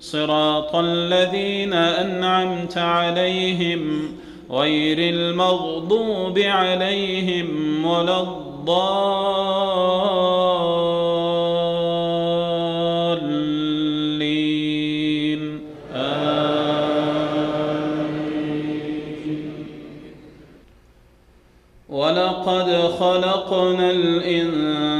صراط الذين أنعمت عليهم غير المغضوب عليهم ولا الضالين. آمين. ولقد خلقنا الإنسان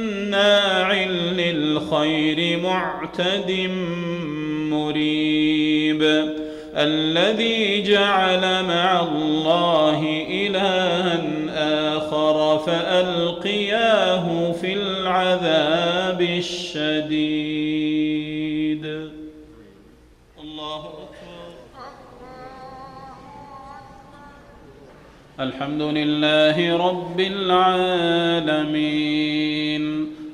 مناع للخير معتد مريب. الذي جعل مع الله إلها آخر فألقياه في العذاب الشديد. الله أكبر. الحمد لله رب العالمين.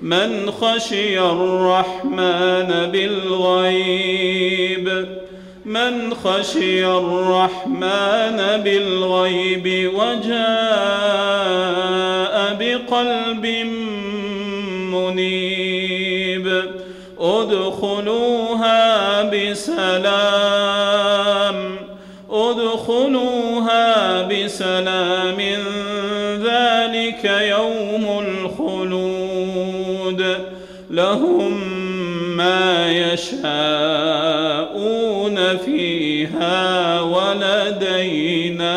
من خشي الرحمن بالغيب من خشي الرحمن بالغيب وجاء بقلب منيب. ادخلوها بسلام ادخلوها بسلام ذلك يوم الخلود لهم ما يشاءون فيها ولدينا